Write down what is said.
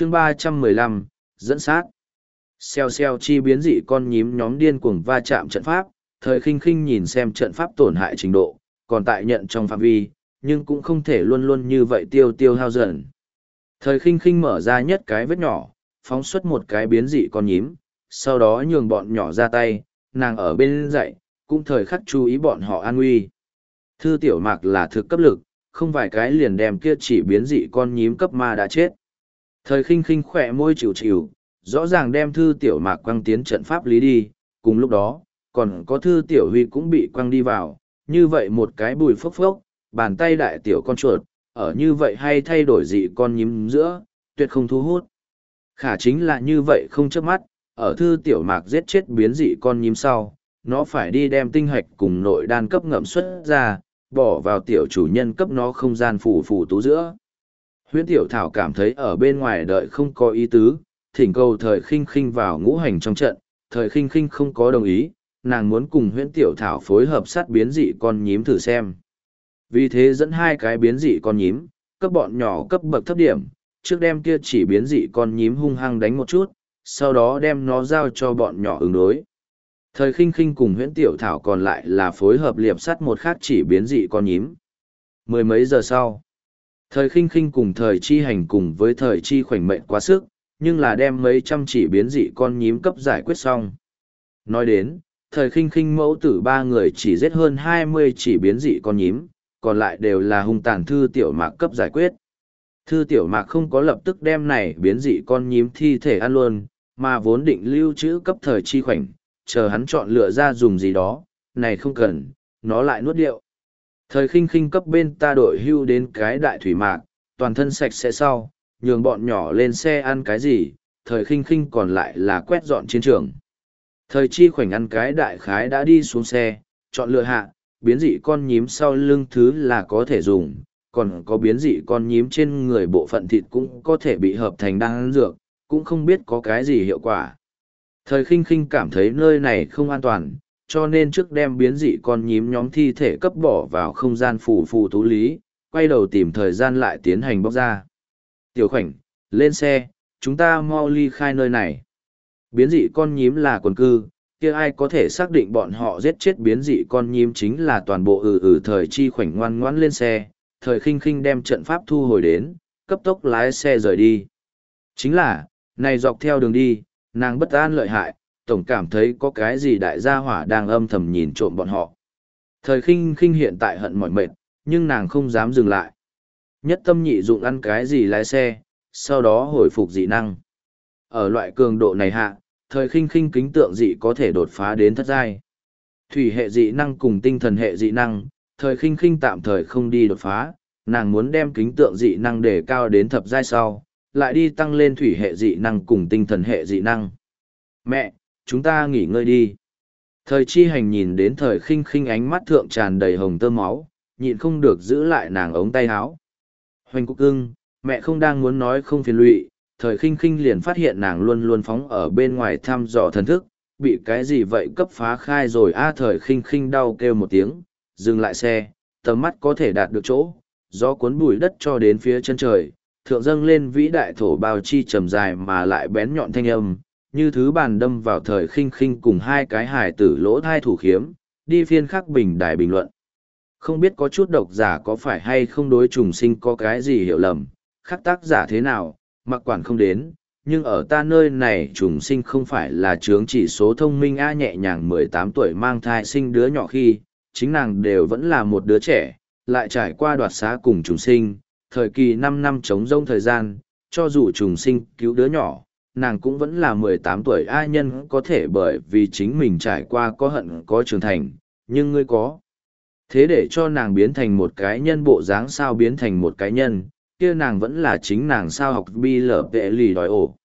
chương ba trăm mười lăm, dẫn sát. Xeo xeo chi biến dị con nhím nhóm điên cuồng va chạm trận pháp, thời khinh khinh nhìn xem trận pháp tổn hại trình độ, còn tại nhận trong phạm vi, nhưng cũng không thể luôn luôn như vậy tiêu tiêu hao dần. Thời khinh khinh mở ra nhất cái vết nhỏ, phóng xuất một cái biến dị con nhím, sau đó nhường bọn nhỏ ra tay, nàng ở bên dậy, cũng thời khắc chú ý bọn họ an nguy. Thư tiểu mạc là thực cấp lực, không vài cái liền đem kia chỉ biến dị con nhím cấp ma đã chết thời khinh khinh khỏe môi chịu chịu rõ ràng đem thư tiểu mạc quăng tiến trận pháp lý đi, cùng lúc đó, còn có thư tiểu huy cũng bị quăng đi vào, như vậy một cái bùi phốc phốc, bàn tay đại tiểu con chuột, ở như vậy hay thay đổi dị con nhím giữa, tuyệt không thu hút. Khả chính là như vậy không chớp mắt, ở thư tiểu mạc giết chết biến dị con nhím sau, nó phải đi đem tinh hạch cùng nội đan cấp ngậm xuất ra, bỏ vào tiểu chủ nhân cấp nó không gian phủ phủ tú giữa. Huyễn tiểu thảo cảm thấy ở bên ngoài đợi không có ý tứ, thỉnh cầu thời khinh khinh vào ngũ hành trong trận, thời khinh khinh không có đồng ý, nàng muốn cùng huyễn tiểu thảo phối hợp sát biến dị con nhím thử xem. Vì thế dẫn hai cái biến dị con nhím, cấp bọn nhỏ cấp bậc thấp điểm, trước đem kia chỉ biến dị con nhím hung hăng đánh một chút, sau đó đem nó giao cho bọn nhỏ ứng đối. Thời khinh khinh cùng huyễn tiểu thảo còn lại là phối hợp liệp sắt một khác chỉ biến dị con nhím. Mười mấy giờ sau, thời khinh khinh cùng thời chi hành cùng với thời chi khoảnh mệnh quá sức, nhưng là đem mấy trăm chỉ biến dị con nhím cấp giải quyết xong. Nói đến, thời khinh khinh mẫu tử ba người chỉ giết hơn hai mươi chỉ biến dị con nhím, còn lại đều là hung tàn thư tiểu mạc cấp giải quyết. Thư tiểu mạc không có lập tức đem này biến dị con nhím thi thể ăn luôn, mà vốn định lưu trữ cấp thời chi khoảnh, chờ hắn chọn lựa ra dùng gì đó, này không cần, nó lại nuốt điệu. Thời khinh khinh cấp bên ta đội hưu đến cái đại thủy mạc, toàn thân sạch sẽ sau, nhường bọn nhỏ lên xe ăn cái gì, thời khinh khinh còn lại là quét dọn chiến trường. Thời chi khoảnh ăn cái đại khái đã đi xuống xe, chọn lựa hạ, biến dị con nhím sau lưng thứ là có thể dùng, còn có biến dị con nhím trên người bộ phận thịt cũng có thể bị hợp thành đan dược, cũng không biết có cái gì hiệu quả. Thời khinh khinh cảm thấy nơi này không an toàn, cho nên trước đem biến dị con nhím nhóm thi thể cấp bỏ vào không gian phù phù tú lý, quay đầu tìm thời gian lại tiến hành bóc ra. Tiểu khoảnh, lên xe, chúng ta mau ly khai nơi này. Biến dị con nhím là quần cư, kia ai có thể xác định bọn họ giết chết biến dị con nhím chính là toàn bộ ừ ừ thời chi khoảnh ngoan ngoãn lên xe, thời khinh khinh đem trận pháp thu hồi đến, cấp tốc lái xe rời đi. Chính là, này dọc theo đường đi, nàng bất an lợi hại, tổng cảm thấy có cái gì đại gia hỏa đang âm thầm nhìn trộm bọn họ. Thời khinh khinh hiện tại hận mỏi mệt, nhưng nàng không dám dừng lại. Nhất tâm nhị dụng ăn cái gì lái xe, sau đó hồi phục dị năng. Ở loại cường độ này hạ, thời khinh khinh kính tượng dị có thể đột phá đến thất giai. Thủy hệ dị năng cùng tinh thần hệ dị năng, thời khinh khinh tạm thời không đi đột phá, nàng muốn đem kính tượng dị năng để cao đến thập giai sau, lại đi tăng lên thủy hệ dị năng cùng tinh thần hệ dị năng. Mẹ, chúng ta nghỉ ngơi đi. Thời chi hành nhìn đến thời khinh khinh ánh mắt thượng tràn đầy hồng tơ máu, nhịn không được giữ lại nàng ống tay áo. Hoành quốc ưng, mẹ không đang muốn nói không phiền lụy, thời khinh khinh liền phát hiện nàng luôn luôn phóng ở bên ngoài thăm dò thần thức, bị cái gì vậy cấp phá khai rồi a thời khinh khinh đau kêu một tiếng, dừng lại xe, tầm mắt có thể đạt được chỗ, gió cuốn bụi đất cho đến phía chân trời, thượng dâng lên vĩ đại thổ bao chi trầm dài mà lại bén nhọn thanh âm, như thứ bàn đâm vào thời khinh khinh cùng hai cái hài tử lỗ thai thủ khiếm, đi phiên khắc bình đài bình luận. Không biết có chút độc giả có phải hay không đối trùng sinh có cái gì hiểu lầm, khắc tác giả thế nào, mặc quản không đến, nhưng ở ta nơi này trùng sinh không phải là chướng chỉ số thông minh A nhẹ nhàng mười tám tuổi mang thai sinh đứa nhỏ khi, chính nàng đều vẫn là một đứa trẻ, lại trải qua đoạt xá cùng trùng sinh, thời kỳ năm năm chống rông thời gian, cho dù trùng sinh cứu đứa nhỏ, nàng cũng vẫn là mười tám tuổi ai nhân có thể bởi vì chính mình trải qua có hận có trưởng thành, nhưng ngươi có. Thế để cho nàng biến thành một cái nhân bộ dáng sao biến thành một cái nhân, kia nàng vẫn là chính nàng sao học bi lở vệ lì đòi ổ.